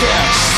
Yes.